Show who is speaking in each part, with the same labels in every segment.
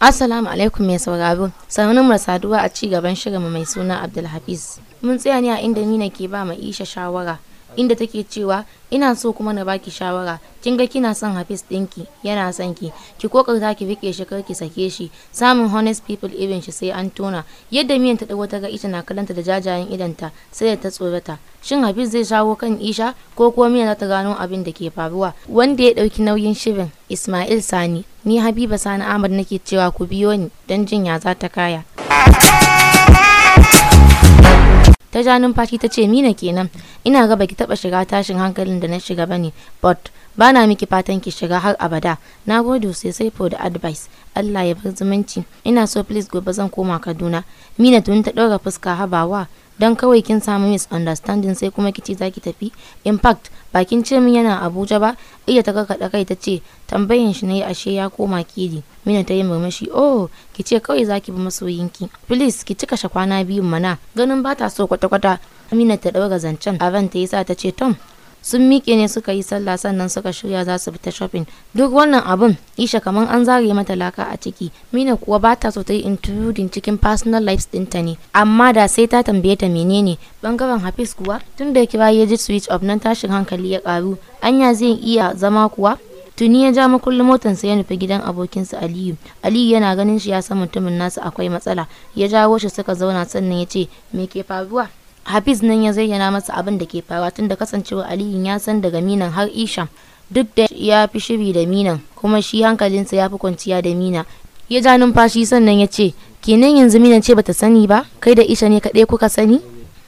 Speaker 1: Assalamu alaikum mai sauraro, sanannun mu saduwa a ci gaban shirin mai suna Abdulhafiz. Mun tsaya ne a inda Nina ke ba ma Isha shawara, inda take cewa ina so kuma na baki shawara, kin ga kina son Hafiz ɗinki, yana son ki, ki kokarta ki riƙe shi kar ki sake shi, samun honest people irin shi sai an tona. Yadda miyan ta dago ta ga ita na kallanta da jajayen idanta, sai ta tsorata. Shin Hafiz zai shawo kan Isha ko kuma miyan za ta gano abin da ke faruwa? Wanda ya ɗauki nauyin shirin Ismail Sani, ni Habiba Sani Ahmad nake cewa ku biyo ni don jin ya za ta kaya. Ta ja numfashi ta ce mina kenan. Ina ga baki taba shiga tashin hankalin da na shiga ba ne but bana miki fatan ki shiga har abada. Na gode sosai for the advice. Allah ya bar zumunci. Ina so please gobe zan koma Kaduna. Mina tun ta ɗaura fuska habawa. Don kawai kin samu misunderstanding sai kuma kici zaki tafi. In fact bakin ce min yana Abuja ba. Iya ta kakaɗa kai ta ce tambayin shi ne ashe ya koma kidi mina ta yi murmushi oh ki ce kawai zaki bi masoyinki please ki cika kwana biyun mana. Ganin ba ta so kwata-kwata. Amina ta ɗaura zancen. Avan ta yi sa ta ce Tom sun miƙe ne suka yi sallah sannan suka shirya za su fita shopping. Duk wannan abun isha kamar an zare mata laka a ciki. Mina kuwa ba ta so ta yi intruding cikin personal lives ɗinta ne. Amma da sai ta tambaye ta menene? Bangaren hafiz kuwa tun da kira ya ji switch off nan tashin hankali ya karu anya zai iya zama kuwa? Tuni ya ja makullin motarsa ya nufi gidan abokinsa aliyu. Aliyu yana ganin shi ya san mutumin nasu akwai matsala. Ya jawo shi suka zauna sannan ya ce me ke faruwa? Hafiz nan ya zayyana masa abin da ke faruwa tun da kasancewa Aliyu ya san daga Minan har Isham duk da ya fi shiri da Minan kuma shi hankalinsa ya fi kwanciya da Mina. Ya ja numfashi sannan ya ce, kenan yanzu Minan ce bata sani ba, kai da Isha ne kaɗai kuka sani?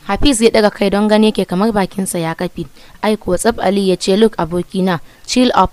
Speaker 1: Hafiz ya daga kai don gane ke kamar bakinsa ya kafi. Ai kuwa tsab Ali ya ce, look abokina, chill up.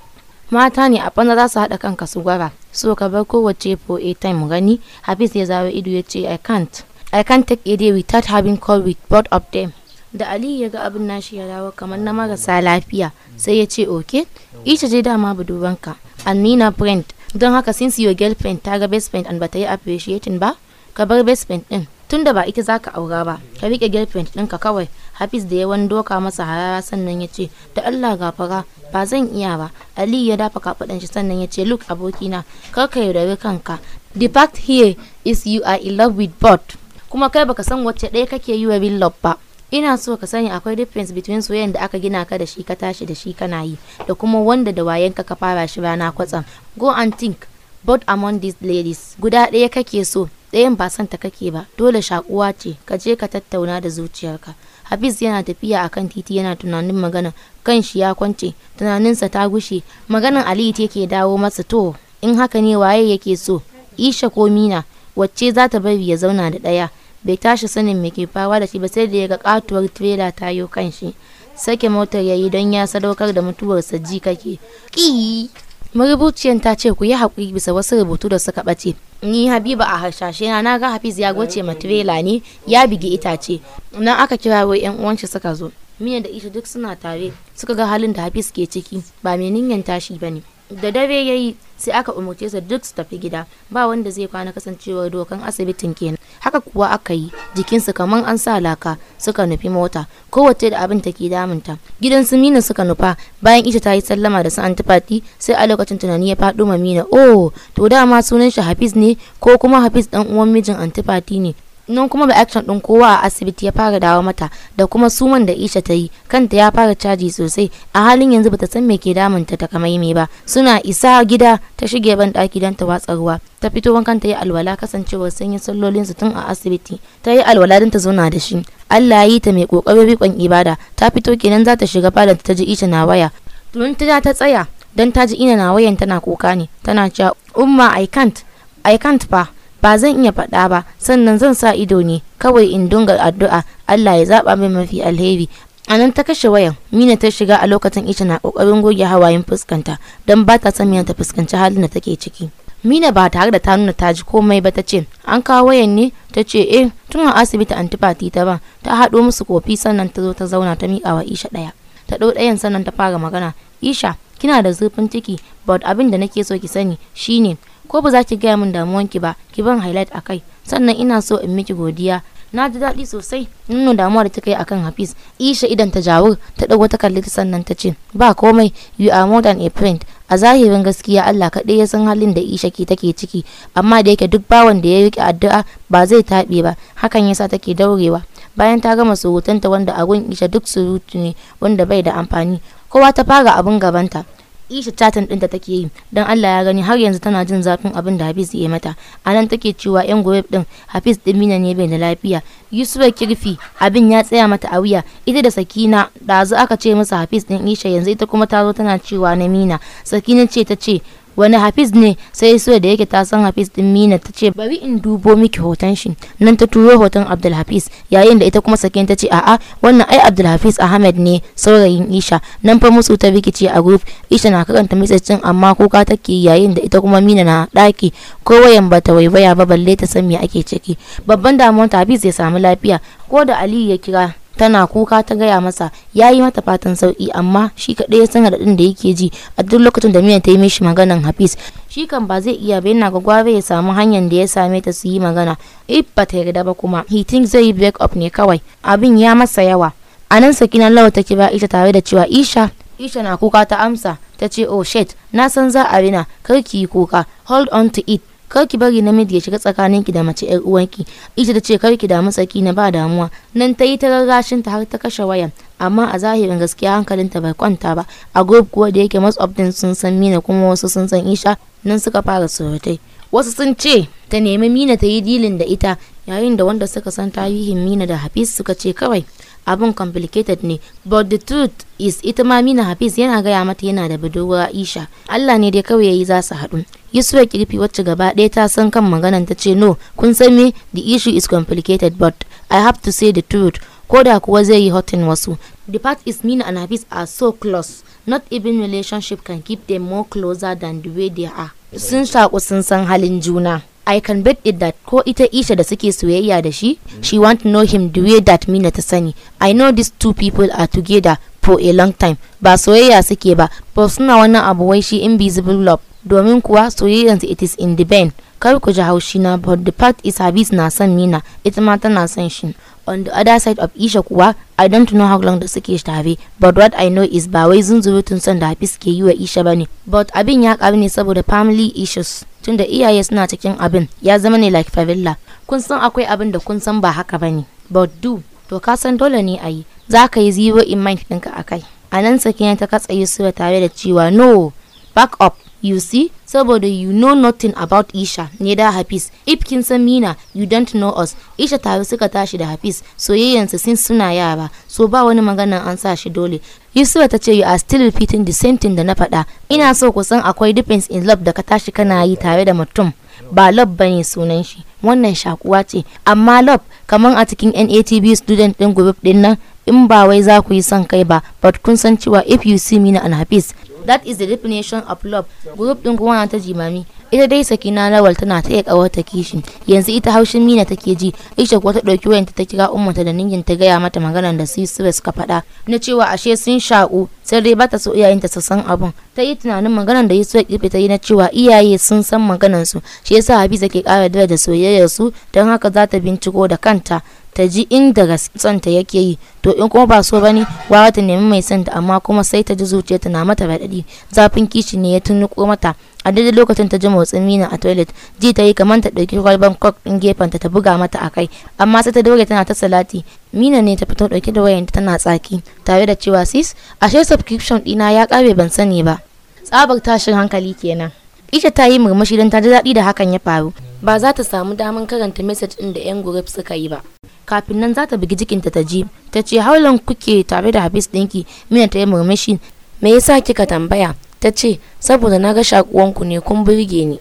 Speaker 1: Mata ne a bana za su haɗa kanka su gwara. So ka bar kowace for a time gani. Hafiz ya zawo ido ya ce, I can't. I can't take a day without having call with both of them. Da Ali ya ga abin nashi ya dawo kamar na marasa lafiya sai ya ce okay ita je dama budurwanka and Nina friend. Don haka since your girlfriend ta ga best friend and bata yi appreciating ba ka bar best friend din. Tunda ba ita zaka aura ba ka riƙe girlfriend ɗinka kawai. Hafiz da ya wani doka masa harara sannan ya ce da Allah gafara ba zan iya ba. Ali ya dafa kafaɗan shi sannan ya ce look abokina kar ka yaudari kanka. The fact here is you are in love with both. Kuma kai baka san wacce ɗaya kake yi wa love ba. Ina so ka sani akwai difference between soyayyen da aka gina ka da shi ka tashi da shi kana yi da kuma wanda da wayenka ka fara shi rana kwatsam. Go and think both among these ladies. Guda ɗaya kake so ɗayan ba santa kake ba. Dole shakuwa ce ka je ka tattauna da zuciyarka. Hafiz yana tafiya akan titi yana tunanin magana. Kan shi ya kwance tunaninsa ta gushe. Maganan Aliyu take dawo masa to in haka ne waye yake so? Isha ko Mina wacce za ta bari ya zauna da ɗaya? Bai tashi sanin me ke fawa da shi ba sai da ya ga katuwar tirela ta yo kan shi. Sake motar yayi don ya sadaukar da mutuwarsa ji kake ki! Marubuciyan ta ce ku yi haƙuri bisa wasu rubutu da suka ɓace. Ni habiba a harshashe na na ga hafiz ya goce ma tirela ne ya bigi itace. Nan aka kira wa yan uwanshi suka zo. Miya da ita duk suna tare suka ga halin da hafiz ke ciki ba mai niyyar tashi ba ne. Da dare ya yi sai aka umarce su duk su tafi gida. Ba wanda zai kwana kasancewar dokan asibitin kenan. Haka kuwa aka yi. Jikinsu kamar an sa laka suka nufi mota. Kowace da abin take damunta. Gidan su mina suka nufa. Bayan ita ta yi sallama da su antifati sai a lokacin tunani ya faɗo ma mina oh to dama sunan shi hafiz ne ko kuma hafiz dan uwan mijin antifati ne? Nan kuma ba action din kowa a asibiti ya fara dawo mata da kuma suman da Isha ta yi kanta ya fara caji sosai. A halin yanzu bata san me ke damunta ta kamaime ba. Suna isa gida ta shige ban daki don ta watsa ruwa. Ta fito wankan ta yi alwala kasancewar sun yi sallolin su tun a asibiti. Ta yi alwala don ta zauna da shi. Allah yi ta mai ƙoƙarin rikon ibada. Ta fito kenan za ta shiga falon ta ji Isha na waya. Tun ta ta tsaya don ta ji ina na wayan tana kuka ne. Tana cewa umma I can't I can't fa. Ba zan iya faɗa ba sannan zan sa ido ne kawai in dunga addu'a. Allah ya zaba min mafi alheri. A nan ta kashe wayan. Mina ta shiga a lokacin ita na ƙoƙarin goge hawayen fuskanta don ba ta son ta fuskanci halin da take ciki. Mina ba tare da ta nuna ta ji komai ba ta ce an kawo wayan ne? Ta ce eh tun a asibiti antifati ta ba. Ta haɗo musu kofi sannan ta zo ta zauna ta miƙa wa isha ɗaya. Ta ɗau ɗayan sannan ta fara magana isha kina da zurfin ciki but abin da nake so ki sani shine ko ba za ki gaya min damuwanki ba ki ban highlight a kai. Sannan ina so in miki godiya. Na ji daɗi sosai. Nuna damuwa da take yi akan hafiz. Isha idan ta jawur ta ɗago ta kalli ta sannan ta ce ba komai. You are more than a friend. A zahirin gaskiya Allah kaɗai ya san halin da isha ke take ciki. Amma da yake duk bawan da ya riƙe addu'a ba zai taɓe ba. Hakan yasa take daurewa. Bayan ta gama surutanta wanda a isha duk surutu ne wanda bai da amfani. Kowa ta fara abin gabanta. Isha chatin ɗinta take yi. Don Allah ya gani har yanzu tana jin zafin abin da Hafiz ya mata. A nan take cewa yan gobe din Hafiz din Mina ne bai da lafiya. Yusufa kirfi abin ya tsaya mata a wuya. Ita da Sakina ɗazu aka ce masa Hafiz din Isha yanzu ita kuma ta zo tana cewa na Mina. Sakina ce ta ce wani hafiz ne sai so da yake ta san hafiz din mina ta ce bari in dubo miki hoton shi. Nan ta turo hoton abdulhafiz yayin da ita kuma sakin ta ce a'a wannan ai abdulhafiz ahmed ne saurayin isha. Nan fa musu ta rikice a group isha na karanta message amma kuka take yayin da ita kuma mina na daki ko wayan bata waibaya ba balle ta san me ake ciki. Babban damuwar hafiz ya samu lafiya ko da aliyu ya kira tana kuka ta gaya masa ya yi mata fatan sauƙi amma shi kaɗai ya san raɗaɗin da yake ji a duk lokacin da miyan ta yi mishi maganan hafiz. Shi kan ba zai iya ba yana gwagware ya samu hanyar da ya same ta su yi magana. If ba ta yarda ba kuma he think zai yi break up ne kawai. Abin ya masa yawa. A nan sakinan lawa ta kira ita tare da cewa isha isha na kuka ta amsa ta ce oh shit na san za a rina kar ki kuka. Hold on to it. Kar ki bari namiji ya shiga tsakaninki da mace yar uwanki. Ita ta ce kar ki damu tsaki na ba damuwa. Nan ta yi ta rarrashin ta har ta kashe wayan amma a zahirin gaskiya hankalinta bai kwanta ba. A group kuwa da yake them sun san mina kuma wasu sun san isha nan suka fara surutai. Wasu sun ce ta nemi mina ta yi dilin da ita. Yayin da wanda suka san tarihin mina da hafiz suka ce kawai abin complicated ne. But the truth is ita ma mina hafiz yana gaya mata yana da budurwa isha allah ne dai kawai yayi za su haɗu. Yusufa kirfi wacce gaba ɗaya ta san kan maganan ta ce no kun san me? The issue is complicated but i have to say the truth. Ko da kuwa zai yi hotin wasu. The part is mina and hafiz are so close. Not even relationship can keep them more closer than the way they are. Sun shaku sun san halin juna. I can bet it that ko ita Isha da suke soyayya da shi, she want to know him the way that Mina ta sani. I know these two people are together for a long time. Ba soyayya suke ba, ba suna wannan abu wai shi invisible love. Domin kuwa soyayyansu it is in the band. Kar ku ji haushi na but the fact is Habis na son Mina, ita ma tana son shi. On the other side of Isha kuwa, I don't know how long da suke tare, but what I know is ba wai zunzurutun son da Hafiz ke yi wa Isha ba ne. But abin ya karu ne saboda family issues. tunda iyaye suna cikin abin ya zama ne like favilla kun san akwai abin da kun san ba haka ba ne but do to ka san dole ne a yi za ka yi zero in mind ɗinka a kai a nan sakina ta katsa yusufa tare da cewa no back up you see saboda you know nothing about isha ne da hafiz. If kin san mina you don't know us. Isha tare suka tashi da hafiz soyayyansu sun suna yara so ba wani magana an sa shi dole. Yusufa ta ce you are still repeating the same thing da na faɗa. Ina so ku san akwai difference in love da ka tashi kana yi tare da mutum. Ba love ba ne sunan shi. Wannan shakuwa ce. Amma love kaman a cikin NATB student din group ɗin nan in ba wai za ku yi son kai ba but kun san cewa if you see mina and hafiz that is the definition of love. Group din kuma ta jimami. Ita dai sakina lawal tana ta iya kawarta kishin yanzu ita haushin mina take ji. Aisha kuwa ta ɗauki wayanta ta kira ummata da ningin ta gaya mata maganar da su suka faɗa. Na cewa ashe sun shaƙu sai dai bata so iyayenta su san abun ta yi tunanin maganar da yusuf kirfe ta yi na cewa iyaye sun san maganar su shi yasa habiza ke ƙara da soyayyar su don haka za ta binciko da kanta ta ji inda ta yake yi. To in kuma ba so ba ne wawa ta nemi mai santa amma kuma sai ta ji zuciyarta na mata raɗaɗi. Zafin kishi ne ya tunnuko mata. A daidai lokacin ta ji motsin mina a toilet. Ji ta yi kamar ta ɗauki kwalban kok ɗin gefenta ta buga mata a kai. Amma sai ta daure tana ta salati. Mina ne ta fito ɗauke da wayanta tana tsaki tare da cewa sis ashe subscription ɗina ya ƙare ban sani ba. Tsabar tashin hankali kenan. Isha ta yi murmushi don ta ji daɗi da hakan ya faru. Ba za ta samu damar karanta message ɗin da 'yan group suka yi ba. Kafin nan za ta bugi jikinta ta ji ta ce haulan kuke tare da habis ɗinki? Mina ta yi murmushi me yasa kika tambaya? Ta ce saboda na ga shakuwanku ne kun burge ni.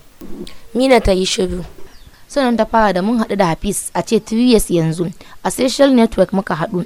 Speaker 1: Mina ta yi shiru. Sannan ta fara da mun haɗu da hafiz a ce 3 years yanzu a social network muka haɗu.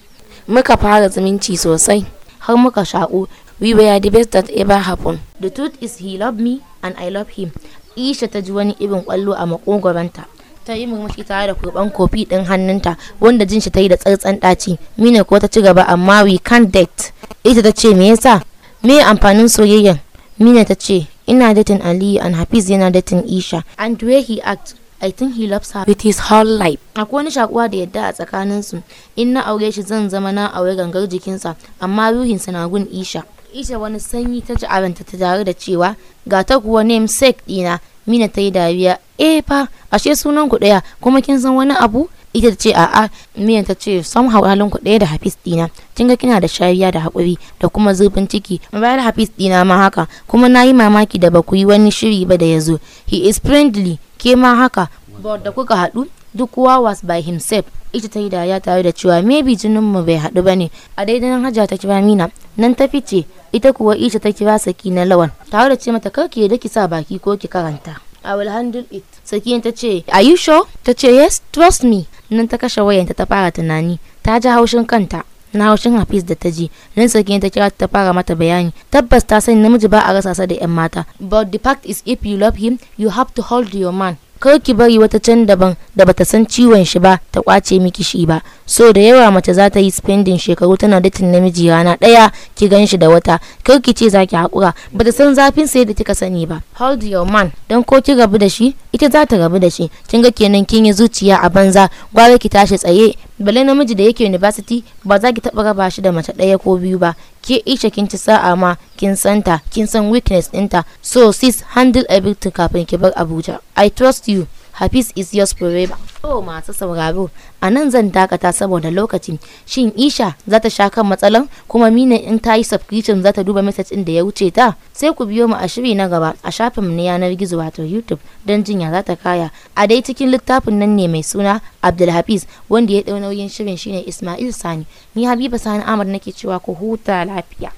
Speaker 1: Muka fara zumunci sosai. Har muka shaƙu. We were the best that ever happened. The truth is he loved me and i love him. Isha ta ji wani irin ƙwallo a makogwaranta ta yi murmushi tare da kurban kofi ɗin hannunta wanda jin shi ta yi da tsantsan ɗaci. Mina ko ta ci gaba amma we can't date. Ita ta ce me yasa me amfanin soyayyan? Mina ta ce ina datin aliyu and hafiz yana datin isha and the way he act I think he loves her with his whole life. Akwai wani shakuwa da yadda a tsakaninsu. In na aure shi zan zama na aure gangar jikinsa, amma ruhinsa na gun Isha. Isha wani sanyi ta ji aranta ta tare da cewa ga ta kuwa namesake dina. Mina ta yi dariya. Eh fa, ashe sunan ku ɗaya kuma kin san wani abu? Ita ta ce a'a miyan ta ce somehow halin ku ɗaya da hafiz dina kin ga kina da shariya da haƙuri da kuma zurfin ciki. Bayan hafiz dina ma haka. Kuma na yi mamaki da ba ku yi wani shiri ba da ya zo. He is friendly. Ke ma haka. But da kuka haɗu duk was by himself. Ita ta yi dariya tare da cewa maybe jinin mu bai haɗu ba ne. A daidai hajja ta kira mina. Nan ta fice. Ita kuwa ita ta kira saki na lawan tare da ce mata kar ki da ki sa baki ko ki karanta. I will handle it. Sakin ta ce, Are you sure? Ta ce, Yes, trust me. Nan ta kashe wayanta ta fara tunani. Ta ji haushin kanta. Na haushin Hafiz da ta ji. Nan sakin ta kira ta fara mata bayani. Tabbas ta sani namiji ba a rasa sa da 'yan mata. But the fact is if you love him, you have to hold your man. Kar ki bari wata can daban da bata san ciwon shi ba ta ƙwace miki shi ba. So da yawa mace za ta yi spending shekaru tana datin namiji rana ɗaya ki gan shi da wata. Kar ki ce zaki hakura bata san zafin sai da kika sani ba. Hold your man. Dan ko ki rabu da shi ita za ta rabu da shi. Kin ga kenan kin yi zuciya a banza. Gwara ki tashi tsaye bale namiji da yake university ba za ki taba raba shi da mace ɗaya ko biyu ba. Ke isha kin ci sa'a ma kin santa kin san weakness ɗinta. So sis handle everything kafin ki bar abuja. I trust you. Hafiz is yours forever. Oh masu sauraro, a nan zan dakata saboda lokacin. Shin Isha za ta sha kan matsalan kuma Mina in ta yi subscription za ta duba message ɗin da ya wuce ta? Sai ku biyo mu a shiri na gaba a shafin na yanar gizo wato YouTube don jinya za ta kaya. A dai cikin littafin nan ne mai suna Abdulhafiz wanda ya ɗau nauyin shirin shine Ismail Sani. Ni Habiba Sani Ahmad nake cewa ku huta lafiya.